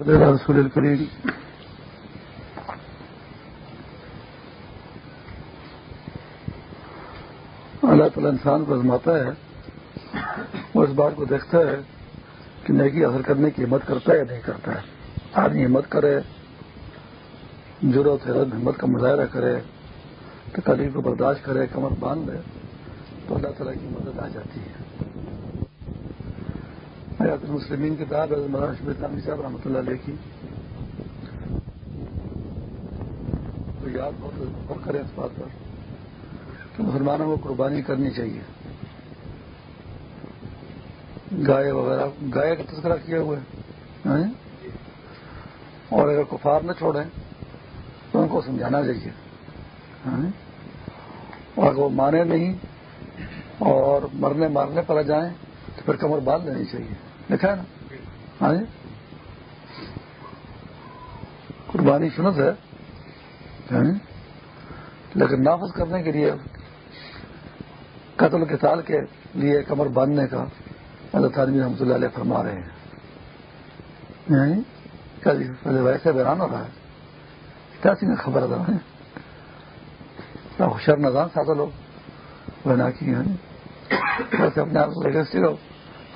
رسول الکریم۔ اللہ تعالیٰ انسان کو آزماتا ہے وہ اس بات کو دیکھتا ہے کہ نیکی حاصل کرنے کی ہمت کرتا ہے یا نہیں کرتا ہے۔ آدمی ہمت کرے ضرورت ہے ہمت کا مظاہرہ کرے تکلیف کو برداشت کرے، کمر باندھ لے، تو اللہ تعالیٰ کی مدد آ جاتی ہے۔ حیات المسلمین کتاب ہے اسلامی صاحب رحمۃ اللہ علیہ کی تو یاد بہت کریں اس بات پر کہ مسلمانوں کو قربانی کرنی چاہیے۔ گائے وغیرہ، گائے کا تذکرہ کیا ہوا ہے؟ ہاں؟ اور اگر کفار نہ چھوڑیں تو ان کو سمجھانا چاہیے۔ ہاں؟ اور اگر وہ مانے نہیں اور مرنے، مارنے پر جائیں تو پھر کمر باندھ لینی چاہیے۔ لکھا ہے نا؟ ہاں جی۔ قربانی سنت ہے۔ ہاں جی۔ لیکن نافذ کرنے کے لیے قتل کے سال کے لیے کمر باندھنے کا اللہ تعالی رحمۃ اللہ علیہ فرما رہے ہیں۔ ہاں جی؟ ویسے بیان ہو رہا ہے۔ کیا میں خبر تھا ہوشیار ہاں جی۔ نظام ساتھ لوگ بنا کی۔ جی۔ ہیں ویسے اپنے آپ کو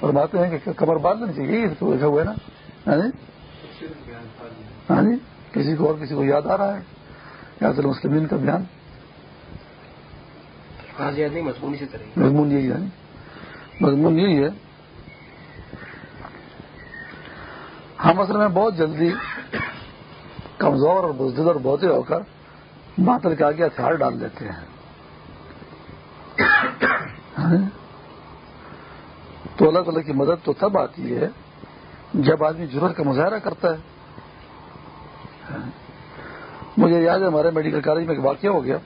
فرماتے ہیں کہ کمر باندھ لینی چاہیے یہ تو ایسا ہوا ہے نا۔ ہاں جی؟, ہاں جی؟ کسی کو اور کسی کو یاد آ رہا ہے؟ یا مسلمین کا بیان۔ مضمون یہی ہے۔ مضمون یہی ہے۔ ہم اصل میں بہت جلدی کمزور اور بزدل اور بہتے ہو کر باطل کے آگے ہتھیار ڈال دیتے ہیں۔ تو اللہ تعالیٰ کی مدد تو تب آتی ہے جب آدمی ضرورت کا مظاہرہ کرتا ہے۔ مجھے یاد ہے ہمارے میڈیکل کالج میں ایک واقعہ ہو گیا۔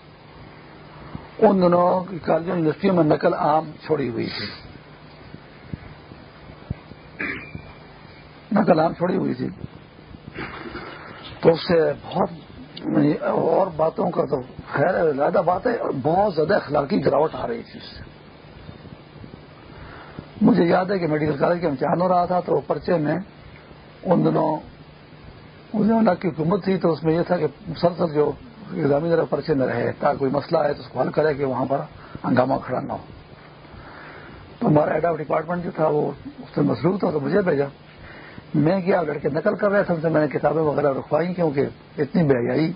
ان دنوں کالجوں یونیورسٹیوں میں نقل عام چھوڑی ہوئی تھی۔ نقل عام چھوڑی ہوئی تھی۔ تو اس سے بہت یعنی اور باتوں کا تو خیر زیادہ بات ہے اور بہت زیادہ اخلاقی گراوٹ آ رہی تھی اس سے۔ مجھے یاد ہے کہ میڈیکل کالج کا امتحان ہو رہا تھا تو پرچے میں ان دنوں کی حکومت تھی تو اس میں یہ تھا کہ مسلسل جو ایگزامی ذرا پرچے میں رہے تاکہ کوئی مسئلہ ہے تو اس کو حل کرے کہ وہاں پر ہنگامہ کھڑا نہ ہو۔ تو ہمارا ہیڈ آف ڈپارٹمنٹ جو تھا وہ اس سے مصروف تھا تو مجھے بھیجا۔ میں کیا لڑکے نقل کر رہے تھے ان سے؟ میں نے کتابیں وغیرہ رکھوائی کیونکہ اتنی بے حیائی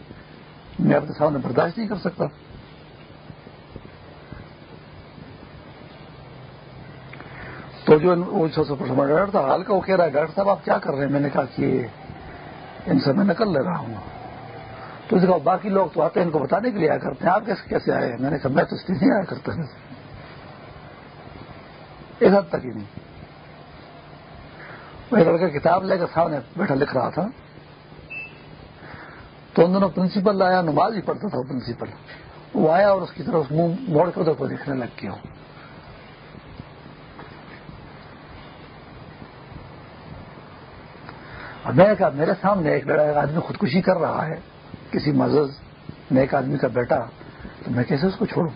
میں اپنے سامنے برداشت نہیں کر سکتا۔ تو جو ڈاکٹر تھا حال کا وہ کہہ رہا ہے، ڈاکٹر صاحب، آپ کیا کر رہے ہیں؟ میں نے کہا کہ ان سے میں نقل لے رہا ہوں۔ تو اس کا باقی لوگ تو آتے ہیں، ان کو بتانے کے لیے آیا کرتے ہیں۔ آپ کیسے کیسے آئے؟ میں نے کہا، میں تو اس نہیں آیا کرتا۔ اس حد تک ہی نہیں۔ ایک لڑکا کتاب لے کر سامنے بیٹھا لکھ رہا تھا۔ تو ان دونوں پرنسپل آیا، نماز ہی پڑھتا تھا پرنسپل۔ وہ آیا اور اس کی طرف منہ موڑ کر ادھر کو لگ گیا۔ میں نے کہا، میرے سامنے ایک لڑا آدمی خودکشی کر رہا ہے، کسی مزز نیک آدمی کا بیٹا، تو میں کیسے اس کو چھوڑوں؟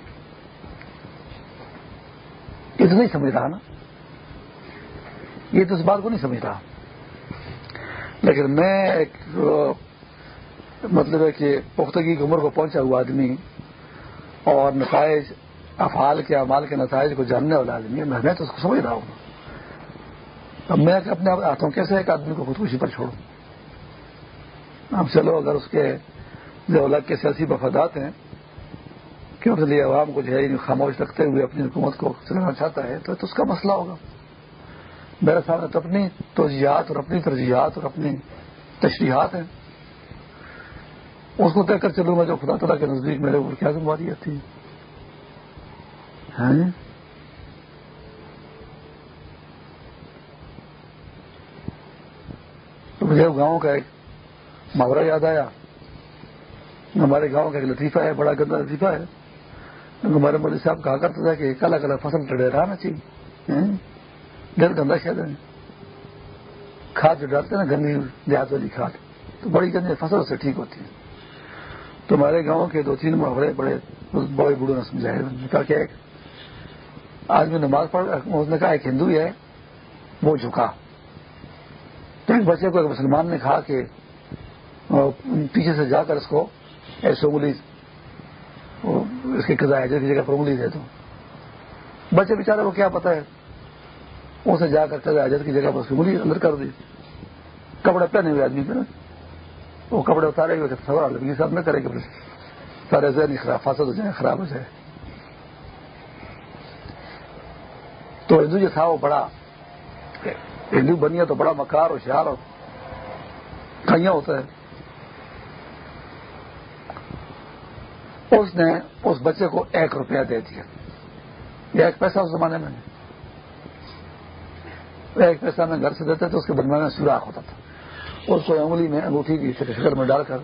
یہ تو نہیں سمجھ رہا نا۔ یہ تو اس بات کو نہیں سمجھ رہا۔ لیکن میں ایک مطلب ہے کہ پختگی کی عمر کو پہنچا ہوا آدمی، اور نتائج، افعال کے امال کے نتائج کو جاننے والا آدمی میں تو اس کو سمجھ رہا ہوں۔ اب میں اپنے ہاتھوں کیسے ایک آدمی کو خودکشی پر چھوڑوں؟ اب چلو، اگر اس کے جو الگ کے سیاسی مفادات ہیں، کہ اس لیے عوام کو جو ہے یعنی خاموش رکھتے ہوئے اپنی حکومت کو چلانا چاہتا ہے، تو اس کا مسئلہ ہوگا۔ میرے سامنے تو اپنی توجیات اور اپنی ترجیحات اور اپنی تشریحات ہیں۔ اس کو دیکھ کر چلوں میں جو خدا تعالیٰ کے نزدیک میرے اوپر کیا ذمہ داری آتی ہے ہاں جی؟ تو مجھے گاؤں کا ایک محاورہ یاد آیا۔ ہمارے گاؤں کا ایک لطیفہ ہے، بڑا گندا لطیفہ ہے۔ ہمارے مودی صاحب کہا کرتا تھا کہ کالا کالا فصل ٹڑے رہنا چاہیے ڈر گندا شہد ہے۔ کھاد جو ڈالتے ہیں نا گندی دیہات والی کھاد، تو بڑی گندی فصل سے ٹھیک ہوتی ہے تو ہمارے گاؤں کے دو تین محاورے بڑے بڑے بوڑھوں نے سمجھائے کہا کہ ایک آدمی نماز پڑھ اس نے کہا ایک ہندو ہے، وہ جھکا۔ ایک بچے کو ایک مسلمان نے کہا کہ پیچھے سے جا کر اس کو ایسے انگلی اس کی قزا ہے جگہ پر انگلی دے دو بچے بیچارے کو کیا پتا ہے؟ اسے جا کر قزا حجت کی جگہ پر اس کی انگلی اندر کر دی۔ کپڑے پہنے ہوئے آدمی پہ وہ کپڑے اتارے ہوئے سوال لگی سب نہ کرے کہ سارے ذہنی خراب فاصل ہو جائے خراب ہو جائے تو ہندو جو تھا، وہ بڑا ہندو بنیا تو بڑا مکار ہوشیار اور کھائیاں ہوتا ہے۔ اس نے اس بچے کو ایک روپیہ دے دیا۔ یہ ایک پیسہ اس زمانے میں۔ ایک پیسہ میں گھر سے دیتے تو اس کے بنوانے میں سوراخ ہوتا تھا۔ اس کو انگلی میں انگوٹھی کی شکر میں ڈال کر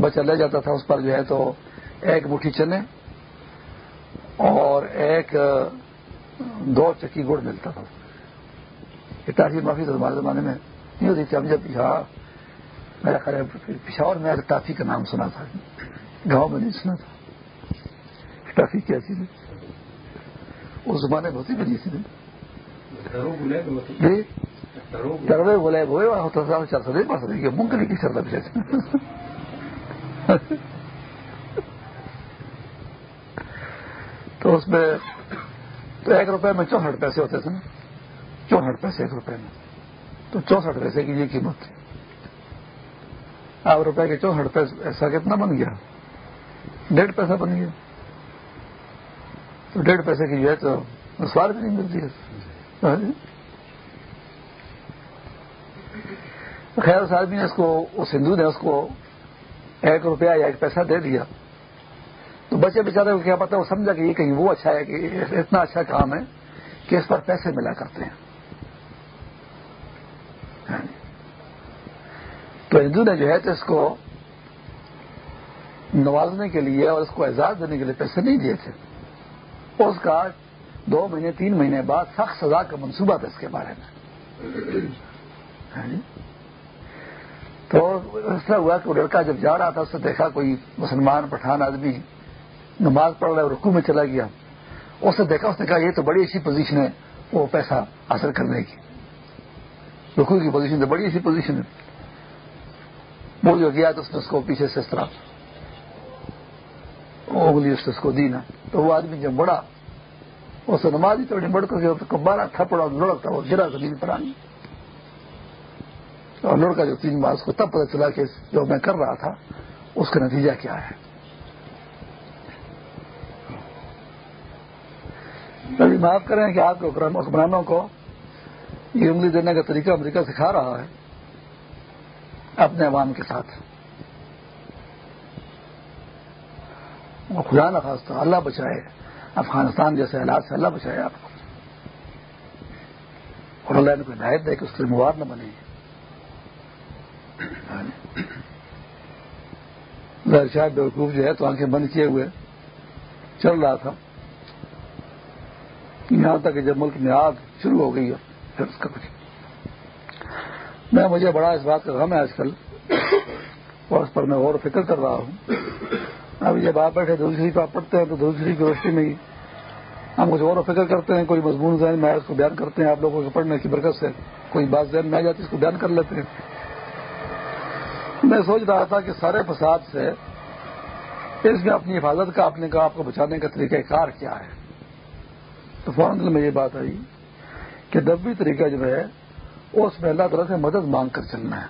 بچہ لے جاتا تھا۔ اس پر جو ہے تو ایک مٹھی چنے اور ایک دو چکی گڑ ملتا تھا۔ یہ ٹافی معافی تو ہمارے زمانے میں نہیں ہوتی تھی۔ ہم جب میرا خیال پشاور میں ٹافی کا نام سنا تھا۔ گاؤں میں نہیں سنا تھا ٹافی کیا چیز اس زمانے میں ہوتی بھی نہیں تھی۔ تروے بولے ہوئے ہوتا تھا چار سو پاس رہی مونگلی کی چلتا پچھلے تو اس میں تو ایک روپے میں چونسٹھ پیسے ہوتے تھے نا۔ چونسٹھ پیسے ایک روپے میں۔ تو چونسٹھ پیسے کی یہ قیمت تھی۔ آپ روپے کے چونسٹھ پیسے ایسا کتنا بن گیا؟ ڈیڑھ پیسہ بن گیا۔ تو ڈیڑھ پیسے کی جو ہے تو سوار بھی نہیں ملتی ہے۔ ہاں جی۔ خیر، اس آدمی نے اس کو اس ہندو نے اس کو ایک روپیہ یا ایک پیسہ دے دیا۔ تو بچے بیچارے کو کیا پتا وہ سمجھا کہ یہ کہیں وہ اچھا ہے، کہ اتنا اچھا کام ہے کہ اس پر پیسے ملا کرتے ہیں۔ تو ہندو نے جو ہے تو اس کو نوازنے کے لیے اور اس کو اعزاز دینے کے لیے پیسے نہیں دیے تھے۔ اس کا دو مہینے، تین مہینے بعد سخت سزا کا منصوبہ تھا اس کے بارے میں۔ ہاں جی۔ تو اس طرح ہوا کہ وہ لڑکا جب جا رہا تھا، اس سے دیکھا کوئی مسلمان، پٹھان آدمی نماز پڑھ رہا ہے رکو میں چلا گیا۔ اس سے دیکھا، اس نے کہا یہ تو بڑی اچھی پوزیشن ہے وہ پیسہ حاصل کرنے کی۔ رکو کی پوزیشن تو بڑی اچھی پوزیشن ہے۔ وہ جو گیا تو اس نے اس کو پیچھے سے اس طرح انگلی اس کو دی نا۔ تو وہ آدمی جب بڑا اس نماز ہی توڑی بڑھ کر بارہ تھپڑا لڑکتا وہ گرا زمین پر آنی۔ اور لڑکا جو تین بار اس کو تب پتہ چلا کہ جو میں کر رہا تھا، اس کا نتیجہ کیا ہے۔ معاف کریں کہ آپ کے حکمرانوں کو یہ انگلی دینے کا طریقہ امریکہ سکھا رہا ہے اپنے عوام کے ساتھ۔ وہ خدا نہ خاص اللہ بچائے، افغانستان جیسے حالات سے اللہ بچائے آپ کو۔ اور اللہ نے کوئی ہدایت دے کہ اس کے مواد نہ بنے۔ شاید بیوقوف جو ہے تو آنکھیں بند کیے ہوئے چل رہا تھا۔ یہاں تک کہ جب ملک میں آگ شروع ہو گئی ہے۔ اس کا کچھ میں مجھے بڑا اس بات کا غم ہے آج کل اور اس پر میں غور و فکر کر رہا ہوں۔ اب جب آپ بیٹھے دوسری کو آپ پڑھتے ہیں تو دوسری کی روشنی میں ہی ہم کچھ غور و فکر کرتے ہیں، کوئی مضمون ذہن میں اس کو بیان کرتے ہیں۔ آپ لوگوں کے پڑھنے کی برکت سے کوئی بات ذہن میں آ جاتی ہے، اس کو بیان کر لیتے ہیں۔ میں سوچ رہا تھا کہ سارے فساد سے اس میں اپنی حفاظت کا، اپنے کا آپ کو بچانے کا طریقہ کار کیا ہے۔ تو فوراً دل میں یہ بات آئی کہ دبی طریقہ جو ہے، اس میں اللہ تعالیٰ سے مدد مانگ کر چلنا ہے۔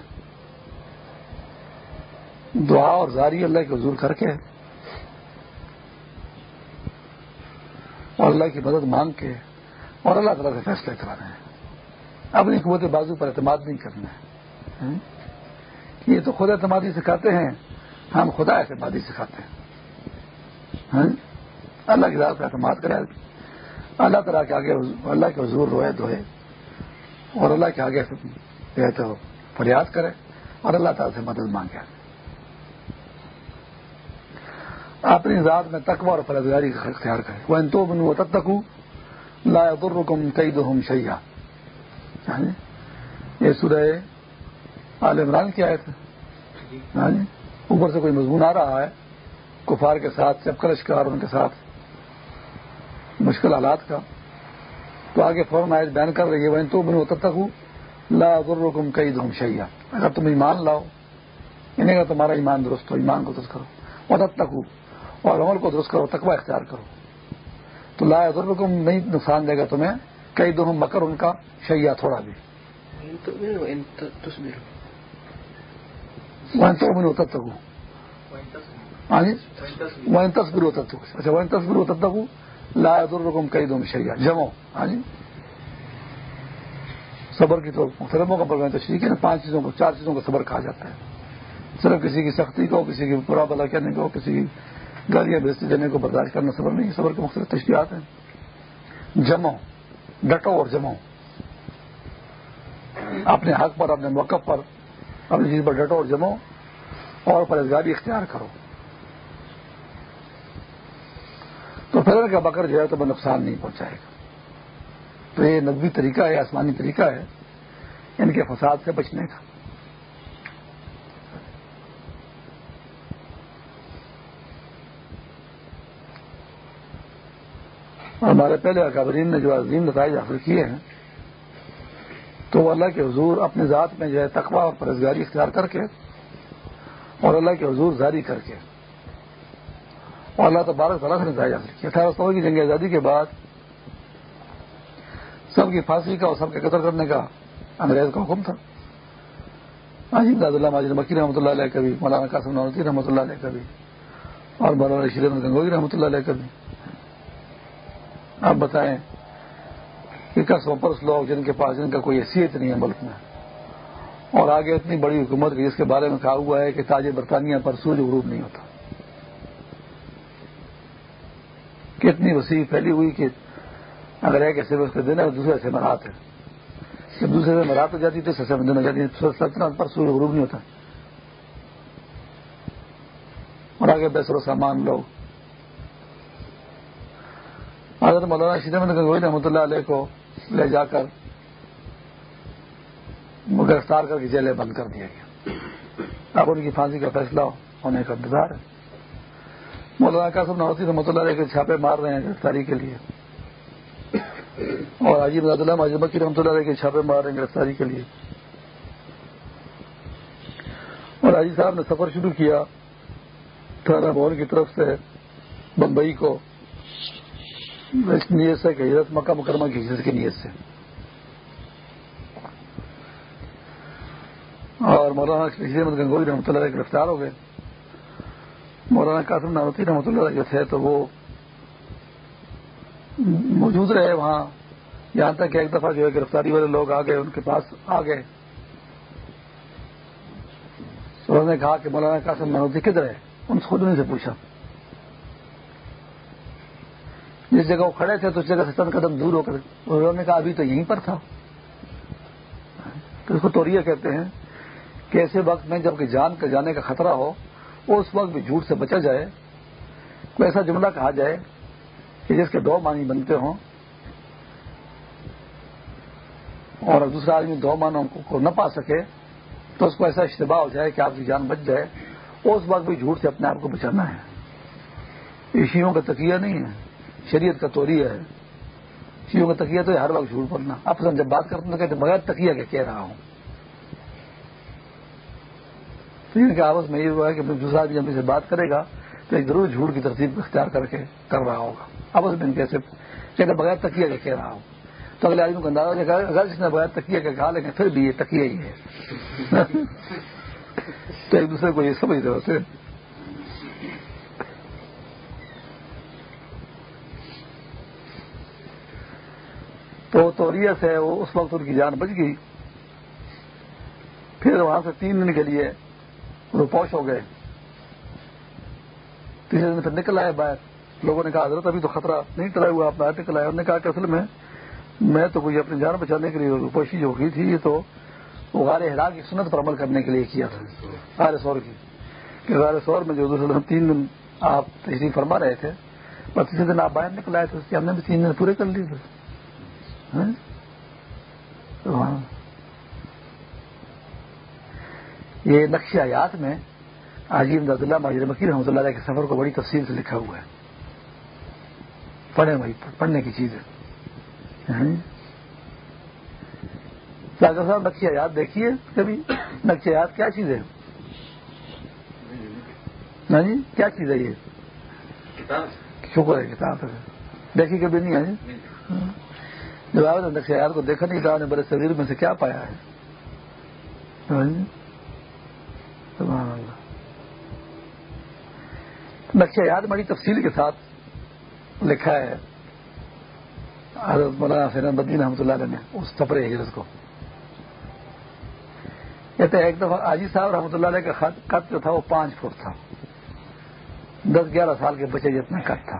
دعا اور زاری اللہ کے حضور کر کے۔ اور اللہ کی مدد مانگ کے اور اللہ تعالیٰ سے فیصلے کرانے ہیں۔ اپنی قوت بازو پر اعتماد نہیں کرنا ہے۔ یہ تو خود اعتمادی سکھاتے ہیں، ہم خدا اعتمادی سکھاتے ہیں۔ اللہ کی ذات پر اعتماد کرے اللہ تعالیٰ کے آگے اللہ کے حضور روئے دھوئے اور اللہ کے آگے تو فریاد کرے اور اللہ تعالیٰ سے مدد مانگے۔ اپنی ذات میں تقوی اور فرضگاری کا اختیار کرے۔ وہ تو بن وہ تب تک ہوں لا رکم کئی دو ہم شیا یہ سورہ عال عمران کی آئے تھے اوپر سے کوئی مضمون آ رہا ہے کفار کے ساتھ چپکرش کا اور ان کے ساتھ۔ مشکل حالات کا۔ تو آگے فوراً آئے بیان کر رہی ہے تو وہ تب تک ہوں لا غرکم کئی دھوم شیا اگر تم ایمان لاؤ انہیں کا تمہارا ایمان درست ہو ایمان کو درست کرو۔ اور تک اور عمل کو درست کرو تقوی اختیار کرو۔ تو لا غرکم نہیں نقصان دے گا تمہیں کئی دھوم مکر ان کا شیا تھوڑا بھی۔ میں ہوتا تک وہ تصبر ہوتا تک اچھا وہ تصبر ہوتا تک لا درکم کئی دھوم شیا جمو ہاں جی. صبر کی تو مختلف کا پروگرام تشریح ہے، پانچ چیزوں کو، چار چیزوں کا صبر کہا جاتا ہے۔ صرف کسی کی سختی کو، کسی کی برا بلا کرنے کو، کسی کی گالیاں بھیجتے دینے کو برداشت کرنا صبر نہیں صبر کے مختلف تشریحات ہیں۔ جمو ڈٹو اور جمو اپنے حق پر، اپنے موقع پر، اپنی چیز پر ڈٹو اور جمو اور پرہزگاری اختیار کرو۔ تو پھر کا بکر جو ہے تو میں نقصان نہیں پہنچائے گا۔ تو یہ نقبی طریقہ ہے، آسمانی طریقہ ہے۔ ان کے فساد سے بچنے کا۔ ہمارے پہلے اکابرین نے جو عظیم نتائج حاصل کیے ہیں، تو وہ اللہ کے حضور اپنے ذات میں جو ہے تقوا اور پرزگاری اختیار کر کے اور اللہ کے حضور جاری کر کے اور اللہ تبارک تعالیٰ سے نتائج حاصل کیا اٹھارہ سو کی جنگ آزادی کے بعد سب کی پھانسی کا اور سب کے قتل کرنے کا انگریز کا حکم تھا۔ عجیب داد اللہ ماجد مکی رحمۃ اللہ علیہ کبھی مولانا قاسم نورتی رحمۃ اللہ علیہ کبھی اور مولانا شیر گنگوئی رحمۃ اللہ علیہ کبھی آپ بتائیں کہ کس وپرس لوگ جن کے پاس جن کا کوئی حیثیت نہیں ہے ملک میں، اور آگے اتنی بڑی حکومت کی جس کے بارے میں کہا ہوا ہے کہ تاج برطانیہ پر سورج غروب نہیں ہوتا۔ کتنی وسیع پھیلی ہوئی کہ اگر ایک ایسے اس کے دن ہے دوسرے سے مرات ہے۔ جب دوسرے سے مرات ہو جاتی تو سسے دن ہو جاتی ہے۔ سلطنت پر سورج غروب نہیں ہوتا۔ اور آگے بیسر و سامان لوگ۔ حضرت مولانا شیدہ گنگوئی رحمۃ اللہ علیہ کو لے جا کر گرفتار کر کے جیلیں بند کر دیا گیا۔ اب ان کی پھانسی کا فیصلہ ہونے کا انتظار ہے۔ مولانا قاسم نوتی رحمۃ اللہ علیہ کے چھاپے مار رہے ہیں گرفتاری کے لیے۔ اور عجیب رض اللہ عجیب کی رحمۃ اللہ علیہ کے چھاپے مار رہے ہیں گرفتاری کے لیے۔ اور عجیب صاحب نے سفر شروع کیا تھانہ بھون کی طرف سے بمبئی کو۔ اس نیت سے کہ حضرت مکہ مکرمہ کی ہجرت کی نیت سے۔ اور مولانا احمد گنگوئی رحمۃ اللہ علیہ گرفتار ہو گئے۔ مولانا قاسم ناوتی رحمۃ اللہ علیہ جو تھے تو وہ موجود رہے وہاں۔ یہاں تک کہ ایک دفعہ جو ہے گرفتاری والے لوگ آ گئے ان کے پاس آ گئے انہوں نے کہا کہ مولانا قاسم ناوتی کدھر ہے؟ ان خود نے سے پوچھا۔ جس جگہ وہ کھڑے تھے تو اس جگہ سے چند قدم دور ہو کر انہوں نے کہا ابھی تو یہیں پر تھا۔ تو اس کو توریہ کہتے ہیں کہ ایسے وقت میں جبکہ جان کا جانے کا خطرہ ہو اس وقت بھی جھوٹ سے بچا جائے، کوئی ایسا جملہ کہا جائے کہ جس کے دو معنی بنتے ہوں اور دوسرا آدمی دو معنوں کو نہ پا سکے، تو اس کو ایسا اشتباہ ہو جائے کہ آپ کی جان بچ جائے۔ اس وقت بھی جھوٹ سے اپنے آپ کو بچانا ہے۔ یہ شیوں کا تکیہ نہیں ہے، شریعت کا توری ہے۔ شیوں کا تکیہ تو ہر وقت جھوٹ پڑنا اب جب بات کرتے ہیں کہتے بغیر تکیہ کے کہہ رہا ہوں۔ تو ان کے آپس میں یہ ہوا ہے کہ دوسرا آدمی جب سے بات کرے گا تو ایک ضرور جھوٹ کی ترتیب اختیار کر کے کر رہا ہوگا۔ آپس میں کیسے کہتے بغیر تکیہ کے کہہ رہا ہوں۔ تو اگلے آدمی کو اندازہ اگر اس نے بغیر تکیہ کے کہا، لیکن پھر بھی یہ تکیہ ہی ہے۔ تو ایک دوسرے کو یہ سمجھ رہے ہوتے تو توریہ سے وہ اس وقت ان کی جان بچ گئی۔ پھر وہاں سے تین دن کے لیے روپوش ہو گئے۔ تیسرے دن پھر نکل آئے باہر۔ لوگوں نے کہا، حضرت، ابھی تو خطرہ نہیں ٹلا ہوا، آپ باہر نکل آئے۔ انہوں نے کہا کہ اصل میں میں تو کوئی اپنی جان بچانے کے لیے روپوشی جو ہوئی تھی، یہ تو وہ غار ہرا کی سنت پر عمل کرنے کے لیے کیا تھا۔ غار سور کی۔ کہ غار سور میں جو دوسرے تین دن آپ تشریف فرما رہے تھے، اور تیسرے دن آپ باہر نکل آئے تھے ہم نے بھی تین دن پورے کر لیے تھے ہاں؟ یہ نقش آیات میں عجیب اللہ ماجر مکی رحمۃ اللہ علیہ کے سفر کو بڑی تفصیل سے لکھا ہوا ہے۔ پڑھیں وہی پڑھنے کی چیز ہے یعنی ڈاکٹر صاحب نقشی حیات دیکھیے کبھی۔ نقشی حیات کیا چیز ہے؟ ہاں جی کیا چیز ہے یہ؟ شکر ہے، کتاب دیکھی کبھی نہیں ہاں جی۔ ہے جب آپ نے نقشے حیات کو دیکھا نہیں تھا نے بڑے شریر میں سے کیا پایا ہے ہاں جی؟ نقشہ یاد بڑی تفصیل کے ساتھ لکھا ہے حضرت مولانا حسین بدین رحمۃ اللہ علیہ نے اس سفر ہجرت کو۔ کہتے ہیں ایک دفعہ آجی صاحب رحمۃ اللہ علیہ کا خط قط جو تھا وہ پانچ فٹ تھا۔ دس گیارہ سال کے بچے جتنا کٹ تھا۔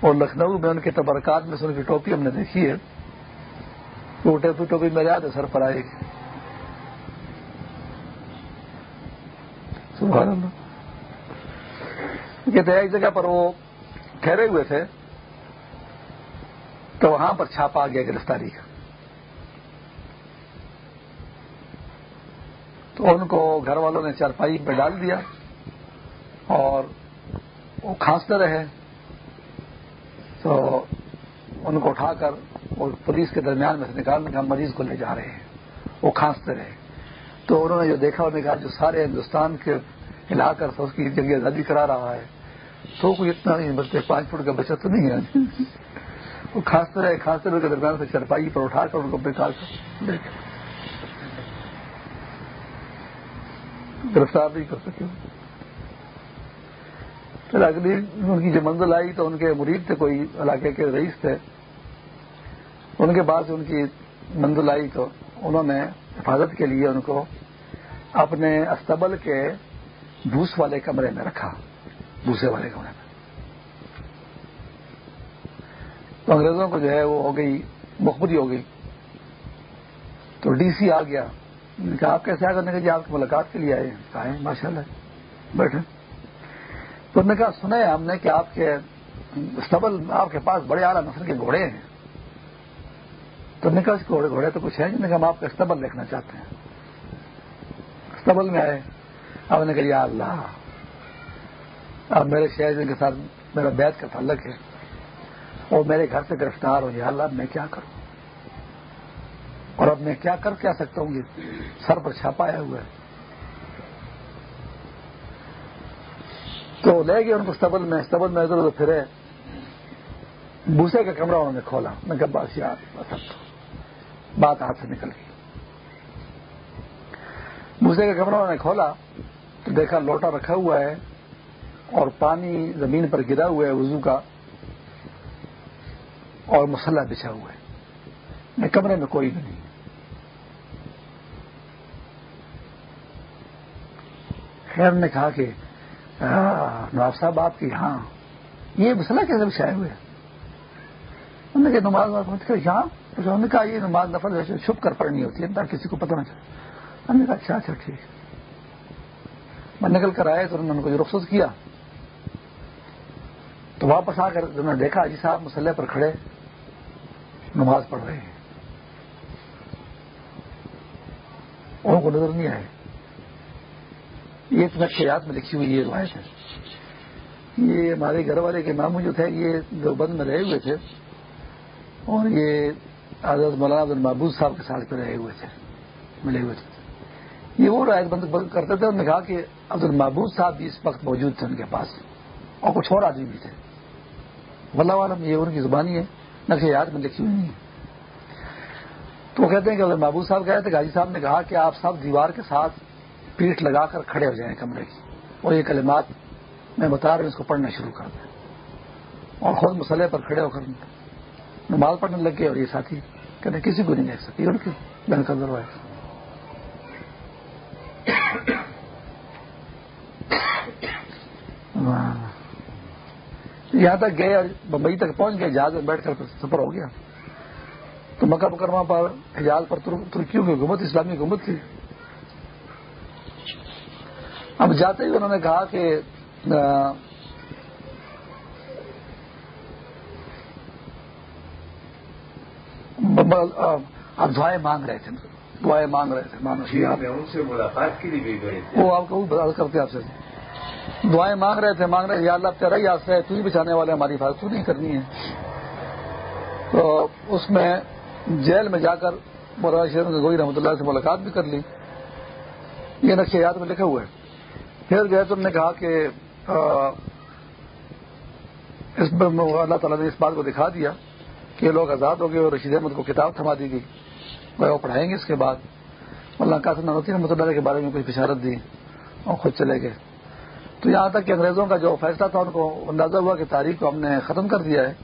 اور لکھنؤ میں ان کے تبرکات میں سے ان کی ٹوپی ہم نے دیکھی ہے۔ ٹوٹے ٹوپی میرے یاد ہے سر پر آئے گی کہتے ایک جگہ پر وہ ٹھہرے ہوئے تھے، تو وہاں پر چھاپا گیا گرفتاری کا۔ تو ان کو گھر والوں نے چارپائی پہ ڈال دیا اور وہ کھانستے رہے۔ تو ان کو اٹھا کر وہ پولیس کے درمیان میں سے نکالنے کا مریض کو لے جا رہے ہیں۔ وہ کھانستے رہے۔ تو انہوں نے جو دیکھا، انہوں نے کہا، جو سارے ہندوستان کے ہلا کر اس کی جگہ آزادی کرا رہا ہے۔ تو کوئی اتنا نہیں، بلکہ پانچ فٹ کا بچہ تو نہیں ہے۔ وہ کھانستے رہے کھانستے رہے کے درمیان سے چرپائی پر اٹھا کر ان کو بیکار گرفتار نہیں کر سکے۔ پھر اگلی ان کی جو منزل آئی تو ان کے مرید تھے، کوئی علاقے کے رئیس تھے۔ ان کے بعد ان کی منزل آئی تو انہوں نے حفاظت کے لیے ان کو اپنے استبل کے بھوس والے کمرے میں رکھا۔ بھوسے والے کمرے میں۔ تو انگریزوں کو جو ہے وہ ہو گئی مخبری ہو گئی۔ تو ڈی سی آ گیا۔ کہا، آپ کیسے آ کرنے کے جی آپ کی ملاقات کے لیے آئے کہا ہاں، ہے ماشاء اللہ بیٹھے۔ تو نے کہا، سنا ہے ہم نے کہ آپ کے سبل آپ کے پاس بڑے اعلیٰ نسل کے گھوڑے ہیں۔ تو نے کہا، اس گھوڑے گھوڑے تو کچھ ہے جن کہ ہم آپ کا استبل دیکھنا چاہتے ہیں۔ استبل میں آئے۔ اب نے کہا، یا اللہ، اب میرے شہر کے ساتھ میرا بیت کا تعلق ہے اور میرے گھر سے گرفتار ہو یا اللہ میں کیا کروں؟ اور اب میں کیا کر کیا سکتا ہوں؟ یہ سر پر چھاپا آیا ہوا ہے۔ تو لے گئے ان کو استبل میں استبل میں ادھر ادھر پھرے بھوسے کا کمرہ انہوں نے کھولا۔ میں کہا، بس یار، بس بات ہاتھ سے نکل گئی۔ بھوسے کا کمرہ انہوں نے کھولا۔ دیکھا لوٹا رکھا ہوا ہے اور پانی زمین پر گرا ہوا ہے وضو کا اور مسلح بچھا ہوا ہے۔ میں کمرے میں کوئی بھی نہیں۔ خیر نے کہا کہ ہاں، نواب صاحب، آپ کی ہاں۔ یہ مسئلہ کیسے بچھائے ہوئے انہوں نے کہا، نماز یہاں؟ انہوں نے کہا، یہ نماز نفر چھپ کر پڑھنی ہوتی ہے کسی کو پتہ نہ چلے۔ ہم نے کہا اچھا اچھا ٹھیک۔ ہے میں نکل کر آئے تو انہوں نے مجھے رخصت کیا۔ تو واپس آ کر انہوں نے دیکھا جی صاحب مسلح پر کھڑے، نماز پڑھ رہے ہیں۔ ان کو نظر نہیں آئے۔ یہ اتنا خیات میں لکھی ہوئی یہ روایت ہے۔ یہ ہمارے گھر والے کے ماموں جو تھے، یہ جو بند میں رہے ہوئے تھے، اور یہ حضرت مولانا محبوب صاحب کے ساتھ پہ رہے ہوئے تھے، ملے ہوئے تھے۔ یہ وہ روایت بند کرتے تھے انہوں نے کہا کہ عبد المحبوب صاحب بھی اس وقت موجود تھے ان کے پاس اور کچھ اور آدمی بھی تھے۔ واللہ عالم یہ ان کی زبانی ہے نقش یاد میں لکھی ہوئی نہیں ہے۔ تو وہ کہتے ہیں کہ محبوب صاحب کہتے تھے گاجی صاحب نے کہا کہ آپ سب دیوار کے ساتھ پیٹ لگا کر کھڑے ہو جائیں کمرے کی اور یہ کلمات میں بتا رہا ہوں، اس کو پڑھنا شروع کر دیں۔ اور خود مسئلے پر کھڑے ہو کر نماز پڑھنے لگ گئے اور یہ ساتھی کہتے کسی کو نہیں دیکھ سکتی ان کی بہن ضرور ہے یہاں تک گئے اور بمبئی تک پہنچ گئے جہاز میں بیٹھ کر سفر ہو گیا۔ تو مکہ مکرمہ پر حجاز پر ترکیوں کی حکومت اسلامی حکومت تھی۔ اب جاتے ہی انہوں نے کہا کہ آپ دعائیں مانگ رہے تھے۔ دعائیں مانگ رہے تھے مانوشی ان سے ملاقات کے لیے بھی وہ آپ کو بتا کرتے آپ سے۔ دعائیں مانگ رہے تھے، مانگ رہے یا اللہ تیرا ہی آس ہے تو ہی بچانے والے ہماری حفاظت نہیں کرنی ہے۔ تو اس میں جیل میں جا کر مولانا شیر گوئی رحمۃ اللہ سے ملاقات بھی کر لی۔ یہ نقشیات میں لکھے ہوئے پھر گئے تو انہوں نے کہا کہ اس میں اللہ تعالیٰ نے اس بات کو دکھا دیا کہ یہ لوگ آزاد ہو گئے اور رشید احمد کو کتاب تھما دی گئی۔ وہ پڑھائیں گے اس کے بعد۔ اللہ قاسم نوتی رحمۃ اللہ کے بارے میں کچھ بشارت دی اور خود چلے گئے۔ تو یہاں تک کہ انگریزوں کا جو فیصلہ تھا، ان کو اندازہ ہوا کہ تاریخ کو ہم نے ختم کر دیا ہے۔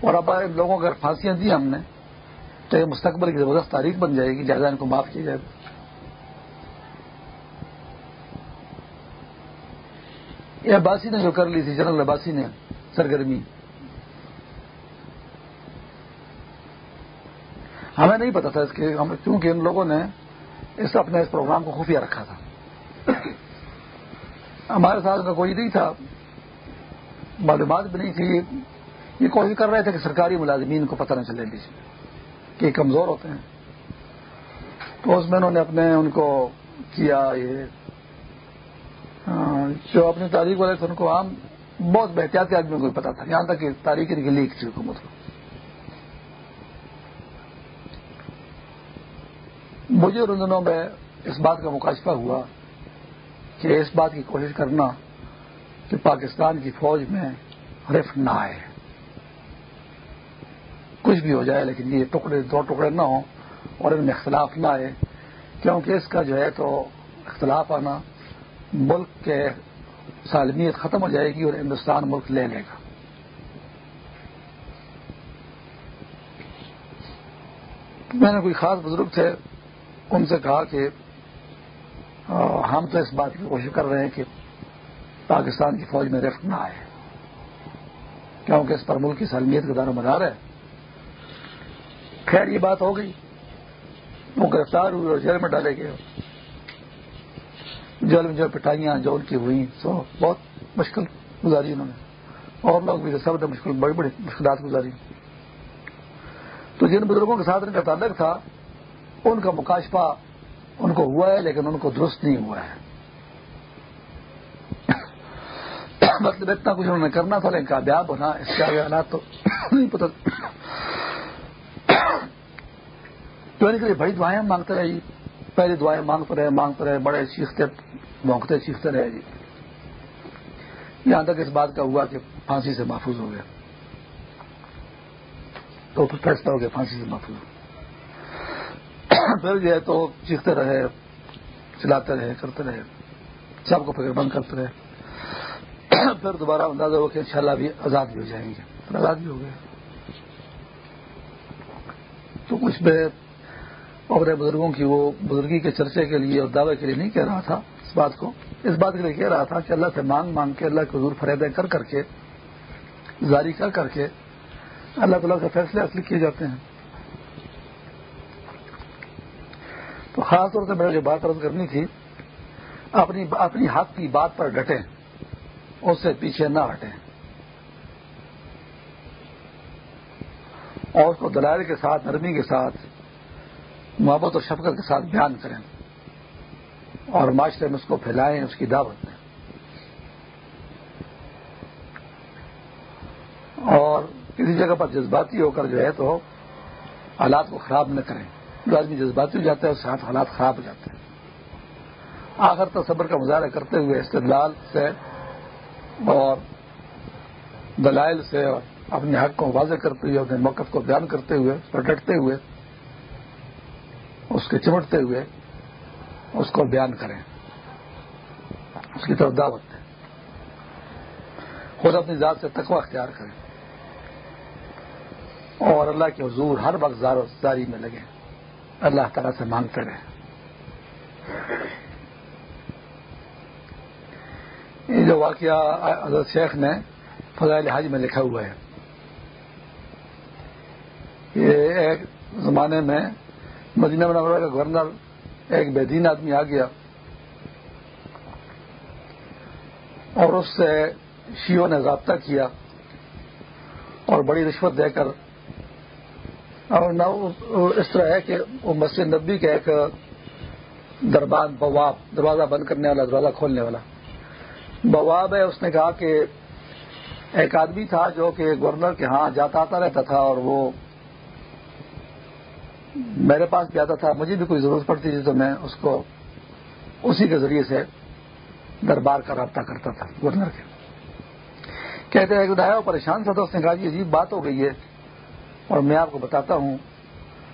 اور اب ان لوگوں کو اگر پھانسیاں دی ہم نے، تو یہ مستقبل کی زبردست تاریخ بن جائے گی۔ جائزہ ان کو معاف کیا جائے۔ گا یہ عباسی نے جو کر لی تھی، جنرل عباسی نے سرگرمی۔ ہمیں نہیں پتا تھا اس کے کیونکہ ان لوگوں نے اس اپنے اس پروگرام کو خفیہ رکھا تھا۔ ہمارے ساتھ کا کوئی نہیں تھا۔ معلومات بھی نہیں تھی۔ یہ کوشش کر رہے تھے کہ سرکاری ملازمین کو پتہ نہ چلے بیچ کہ کمزور ہوتے ہیں۔ تو اس میں انہوں نے اپنے ان کو کیا یہ ہاں، جو اپنی تاریخ والے تھے، ان کو عام بہت بحتیاتی آدمیوں کو پتا تھا۔ یہاں تک کہ تاریخ کی لیک تھی حکومت کو۔ مجھے ان دنوں میں اس بات کا مقاصفہ ہوا۔ کہ اس بات کی کوشش کرنا کہ پاکستان کی فوج میں رفٹ نہ آئے۔ کچھ بھی ہو جائے لیکن یہ ٹکڑے، دو ٹکڑے نہ ہوں اور ان میں اختلاف نہ آئے۔ کیونکہ اس کا جو ہے تو اختلاف آنا ملک کے سالمیت ختم ہو جائے گی اور ہندوستان ملک لے لے گا۔ میں نے کوئی خاص بزرگ تھے، ان سے کہا کہ ہم تو اس بات کی کوشش کر رہے ہیں کہ پاکستان کی فوج میں رفت نہ آئے۔ کیونکہ اس پر ملک کی سالمیت کا دار و مدار ہے۔ خیر، یہ بات ہو گئی۔ وہ گرفتار ہوئے اور جیل میں ڈالے گئے۔ جیل میں جو پٹائیاں جو ان کی ہوئی سو بہت مشکل گزاری انہوں نے۔ اور لوگ بھی سب نے مشکل، بڑی بڑی مشکلات گزاری۔ تو جن بزرگوں کے ساتھ ان کا تعلق تھا، ان کا مکاشفہ ان کو ہوا ہے لیکن ان کو درست نہیں ہوا ہے۔ مطلب اتنا کچھ انہوں نے کرنا تھا لیکن کامیاب ہونا، اس کے آگے حالات تو نہیں پتہ۔ تو ان کے لیے بڑی دعائیں مانگتے رہے۔ جی پہلی دعائیں مانگتے رہے مانگتے رہے، بڑے چیختے مونگتے چیختے رہے جی۔ یہاں تک اس بات کا ہوا کہ پھانسی سے محفوظ ہو گیا تو پھر فیصلہ ہو گیا، پھانسی سے محفوظ۔ پھر جو ہے تو چیختے رہے، چلاتے رہے، کرتے رہے، سب کو فکر بند کرتے رہے۔ پھر دوبارہ اندازہ ہو کہ ان شاء اللہ بھی آزاد بھی ہو جائیں گے۔ پھر آزاد بھی ہو گئے۔ تو کچھ میں اپنے بزرگوں کی، وہ بزرگی کے چرچے کے لیے اور دعوے کے لیے نہیں کہہ رہا تھا اس بات کو۔ اس بات کے لیے کہہ رہا تھا کہ اللہ سے مانگ مانگ کے، اللہ کے حضور فریدیں کر کر کے جاری کر کر کے اللہ تعالیٰ کے فیصلے اصلی کیے جاتے ہیں۔ تو خاص طور سے میں جو بات عرض کرنی تھی، اپنی اپنی حق کی بات پر ڈٹیں، اس سے پیچھے نہ ہٹیں۔ اور اس کو دلائل کے ساتھ، نرمی کے ساتھ، محبت اور شفقت کے ساتھ بیان کریں۔ اور معاشرے میں اس کو پھیلائیں، اس کی دعوت دیں۔ اور کسی جگہ پر جذباتی ہو کر جو ہے تو حالات کو خراب نہ کریں۔ جو آدمی جذباتی ہو جاتا ہے، اس سے حالات خراب ہو جاتے ہیں۔ آخر تو صبر کا مظاہرہ کرتے ہوئے استدلال سے اور دلائل سے اور اپنے حق کو واضح کرتے ہوئے، اپنے موقف کو بیان کرتے ہوئے پر ڈٹتے ہوئے، اس کے چمٹتے ہوئے اس کو بیان کریں۔ اس کی طرف دعوت دیں۔ خود اپنی ذات سے تقوی اختیار کریں۔ اور اللہ کے حضور ہر وقت زار و زاری میں لگے اللہ تعالیٰ سے مانگتے رہے۔ یہ جو واقعہ حضرت شیخ نے فضائل حاج میں لکھا ہوا ہے، یہ ایک زمانے میں مدینہ منورہ کا گورنر ایک بے دین آدمی آ گیا اور اس سے شیو نے ضابطہ کیا اور بڑی رشوت دے کر اور نہ اس طرح ہے کہ وہ مسجد نبی کا ایک دربان بواب، دروازہ بند کرنے والا، دروازہ کھولنے والا۔ بواب ہے، اس نے کہا کہ ایک آدمی تھا جو کہ گورنر کے ہاں جاتا آتا رہتا تھا اور وہ میرے پاس بھی آتا تھا۔ مجھے بھی کوئی ضرورت پڑتی تھی تو میں اس کو اسی کے ذریعے سے دربار کا رابطہ کرتا تھا گورنر کے۔ کہتے ہیں کہ پریشان تھا تو اس نے کہا کہ عجیب بات ہو گئی ہے۔ اور میں آپ کو بتاتا ہوں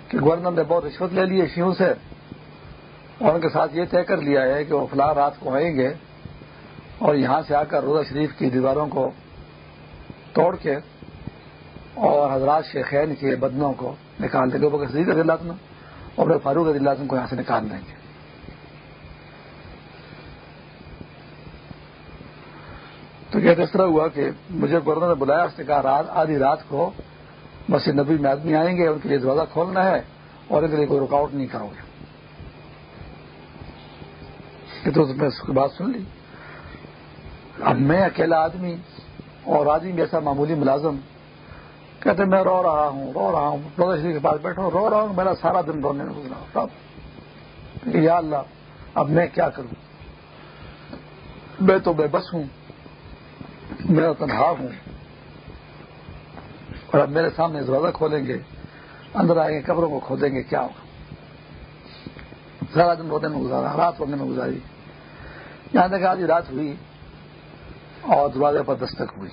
کہ گورنر نے بہت رشوت لے لی ہے شیوں سے اور ان کے ساتھ یہ طے کر لیا ہے کہ وہ فلاں رات کو آئیں گے اور یہاں سے آ کر روزہ شریف کی دیواروں کو توڑ کے اور حضرات شیخین کے بدنوں کو نکال دیں گے وہ صدیق رضی اللہ اور فاروق رضی اللہ کو یہاں سے نکال دیں گے۔ تو کیا اس طرح ہوا کہ مجھے گورنر نے بلایا، اس نے کہا رات آدھی رات کو مسجد نبی میں آدمی آئیں گے، ان کے لیے دروازہ کھولنا ہے اور ان کے لیے کوئی رکاوٹ نہیں کرو گے۔ تو میں اس کی بات سن لی۔ اب میں اکیلا آدمی اور آدمی ایسا معمولی ملازم، کہتے میں رو رہا ہوں، رو رہا ہوں روزہ شریف کے پاس بیٹھا ہوں رو رہا ہوں، میرا سارا دن رونے میں گزرا۔ سب یا اللہ، اب میں کیا کروں؟ میں تو بے بس ہوں میں تنہا ہوں۔ اور اب میرے سامنے دروازہ کھولیں گے، اندر آئیں گے، قبروں کو کھودیں گے، کیا ہوگا؟ سارا دن رونے میں گزارا، رات رونے میں گزاری۔ یہاں تک آدھی رات ہوئی اور دروازے پر دستک ہوئی۔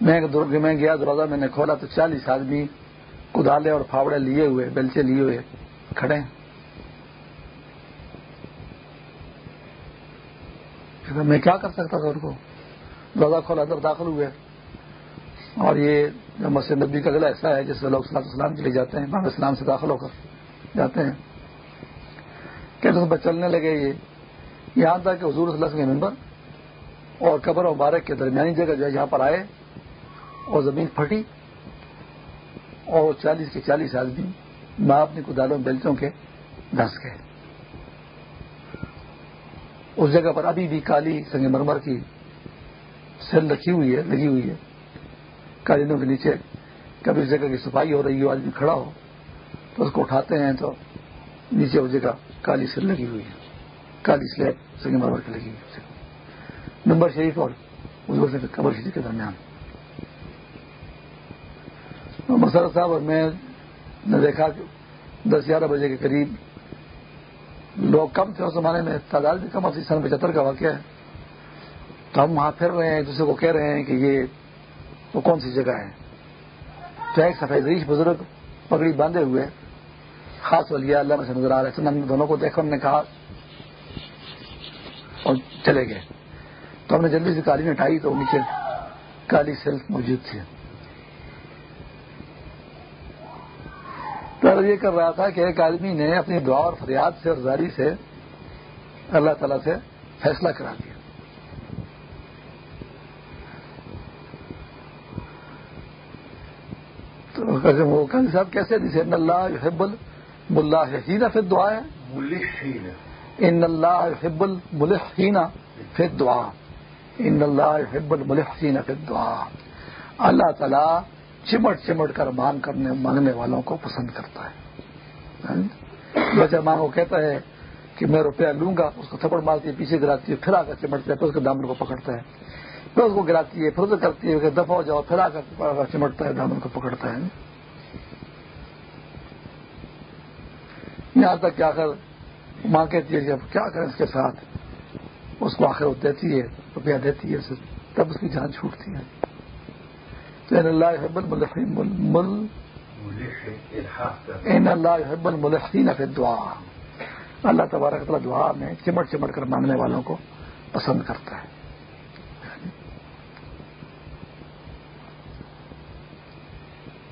میں میں گیا، دروازہ میں نے کھولا تو چالیس آدمی کدالے اور پھاوڑے لیے ہوئے، بیلچے لیے ہوئے، کھڑے۔ میں کیا کر سکتا تھا ان کو؟ دروازہ کھولا، اندر داخل ہوئے۔ اور یہ مسجد نبی کا گلا ایسا ہے جس سے لوگ صلاح السلام کے لیے جاتے ہیں، باب اسلام سے داخل ہو کر جاتے ہیں۔ کہ چلنے لگے یہ۔ یہاں تک کہ حضور صلی اللہ کے ممبر اور قبر مبارک کے درمیانی جگہ جو ہے، یہاں پر آئے اور زمین پھٹی اور چالیس کے چالیس آدمی ماں اپنی کدالوں بیلچوں کے دھس گئے۔ اس جگہ پر ابھی بھی کالی سنگ مرمر کی سیل رکھی ہوئی ہے، لگی ہوئی ہے۔ قالینوں کے نیچے کبھی اس جگہ کی صفائی ہو رہی ہو، آدمی کھڑا ہو، تو اس کو اٹھاتے ہیں تو نیچے اس جگہ کالی سیل لگی ہوئی ہے۔ کالی سلیب سنگ مرمر کی لگی ہوئی نمبر شریف اور قبر شریف کے درمیان۔ مسرت صاحب اور میں نے دیکھا کہ دس گیارہ بجے کے قریب لوگ کم تھے، اس زمانے میں تعداد بھی کم، اسی سن پچہتر کا واقعہ ہے۔ تو ہم وہاں پھر رہے ہیں دوسرے کو کہہ رہے ہیں کہ یہ وہ کون سی جگہ ہے؟ تو ایک سفید ریش بزرگ پگڑی باندھے ہوئے خاص ولی اللہ میں سے نظر آ رہے ہم دونوں کو دیکھا ہم نے کہا اور چلے گئے۔ تو ہم نے جلدی سے کالی ہٹائی تو نیچے کالی سیلف موجود تھی۔ تو یہ کر رہا تھا کہ ایک آدمی نے اپنی دعا اور فریاد سے اور زاری سے اللہ تعالی سے فیصلہ کرا دیا۔ تو وہ صاحب کیسے جسے ان اللہ حب الملحین فی دعا ہے۔ ان اللہ حب الملحین فی دعا ان اللہ حب الملحین فی دعا اللہ تعالیٰ چمٹ چمٹ کر مانگ کرنے مانگنے والوں کو پسند کرتا ہے۔ بچہ ماں کو کہتا ہے کہ میں روپیہ لوں گا اس کو تھپڑ مارتی ہے پیچھے گراتی ہے پھر آ کر چمٹتا ہے پھر اس کے دامن کو پکڑتا ہے۔ پھر اس کو گراتی ہے پھر کرتی ہے دفاع ہو جاؤ پھر آ کر چمٹتا ہے دامن کو پکڑتا ہے۔ یہاں تک کہ آخر ماں کہتی ہے کہ اب کیا کریں اس کے ساتھ؟ اس کو آخر دیتی ہے روپیہ دیتی ہے تب اس کی جان چھوٹتی ہے۔ ان اللہ حب الملحین مل ان اللہ حب الملحین فی دعا اللہ تبارک تعالیٰ دعا میں چمٹ چمٹ کر مانگنے والوں کو پسند کرتا ہے۔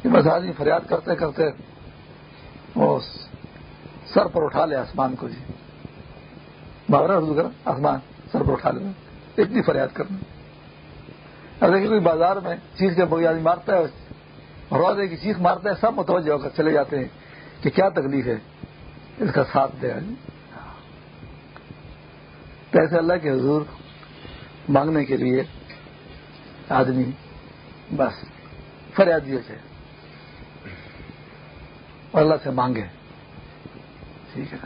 بس آدمی فریاد کرتے کرتے وہ سر پر اٹھا لے آسمان کو جی۔ بابرا کر آسمان سر پر اٹھا لے۔ اتنی فریاد کرنا۔ دیکھیے کوئی بازار میں چیز کے بغیر آدمی مارتا ہے، روزے کی چیخ مارتا ہے، سب متوجہ ہو کر چلے جاتے ہیں کہ کیا تکلیف ہے۔ اس کا ساتھ دے۔ پیسے اللہ کے حضور مانگنے کے لیے آدمی بس فریادی سے اور اللہ سے مانگے۔ ٹھیک ہے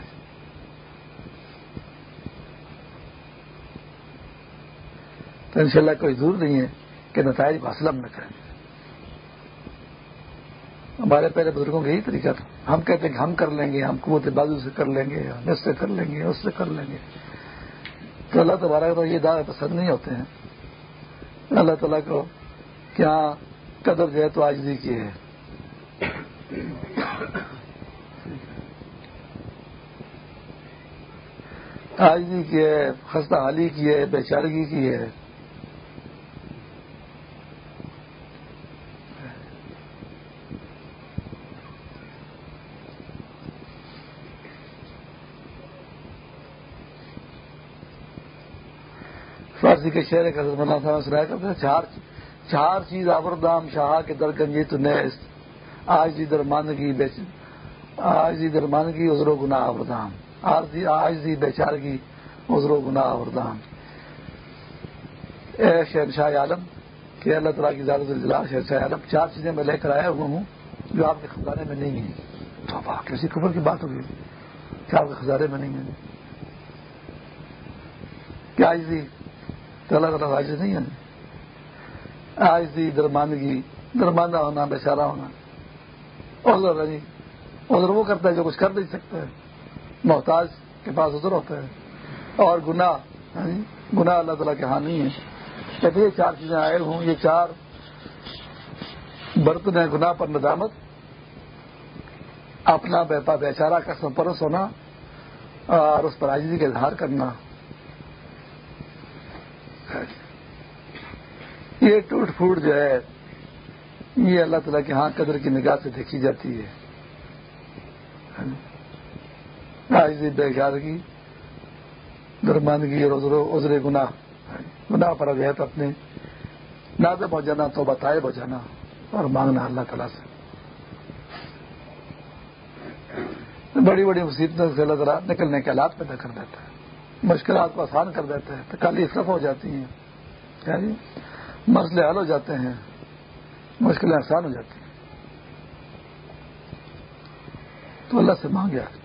تو انشاءاللہ کوئی ضرور نہیں ہے کہ نتائج کو حاصل ہم نہ کریں۔ ہمارے پہلے بزرگوں کا یہی طریقہ تھا۔ ہم کہتے ہیں کہ ہم کر لیں گے، ہم قوت بازو سے کر لیں گے ہم اس سے کر لیں گے اس سے کر لیں گے۔ تو اللہ تبارک تو یہ دعوے پسند نہیں ہوتے ہیں۔ اللہ تعالیٰ کو کیا قدر جو ہے تو آج بھی کی ہے۔ آجزی کی ہے، خستہ حالی کی ہے بے چارگی کی ہے۔ فارسی کے شہر کا مولانا صاحب سنایا کرتے ہیں چار چار چیز آبردام شاہ کے در گنجی تو نیس آج دی درماندگی آج دی درماندگی عذر و گناہ آبردام آج دی بیچارگی عذر و گناہ آبردام اے شہنشاہ عالم، کہ اللہ تعالیٰ کی زیادہ جلال شہنشاہ عالم، چار چیزیں میں لے کر آیا ہوا ہوں جو آپ کے خزانے میں نہیں ہیں۔ تو کسی خبر کی بات ہوگی کہ آپ کے خزانے میں نہیں ہیں۔ کیا آج دی تو اللہ تعالیٰ راج نہیں ہے آج دی درماندگی درماندہ ہونا، بیچارہ ہونا۔ عذر عذر وہ کرتا ہے جو کچھ کر نہیں سکتا ہے۔ محتاج کے پاس عذر ہوتا ہے اور گناہ یعنی گناہ اللہ تعالیٰ کے ہاں نہیں ہے جب یہ چار چیزیں آئے ہوں۔ یہ چار برتن ہیں، گناہ پر ندامت، اپنا بیپا بیچارہ کا سمپرس ہونا اور اس پر آجزی کا اظہار کرنا۔ یہ ٹوٹ پھوٹ جو ہے، یہ اللہ تعالیٰ کے ہاں قدر کی نگاہ سے دیکھی جاتی ہے۔ بے گادگی درماندگی اور عذر گناہ گناہ پر اگیت اپنے نازب ہو جانا تو بتائے ہو جانا اور مانگنا اللہ تعالیٰ سے۔ بڑی بڑی مصیبتوں سے اللہ تعالیٰ نکلنے کے حالات پیدا کر دیتا ہے۔ مشکلات کو آسان کر دیتا ہے تو کالی صف ہو جاتی ہیں۔ جی؟ مسئلے حل ہو جاتے ہیں، مشکلیں آسان ہو جاتی ہیں۔ تو اللہ سے مانگے آج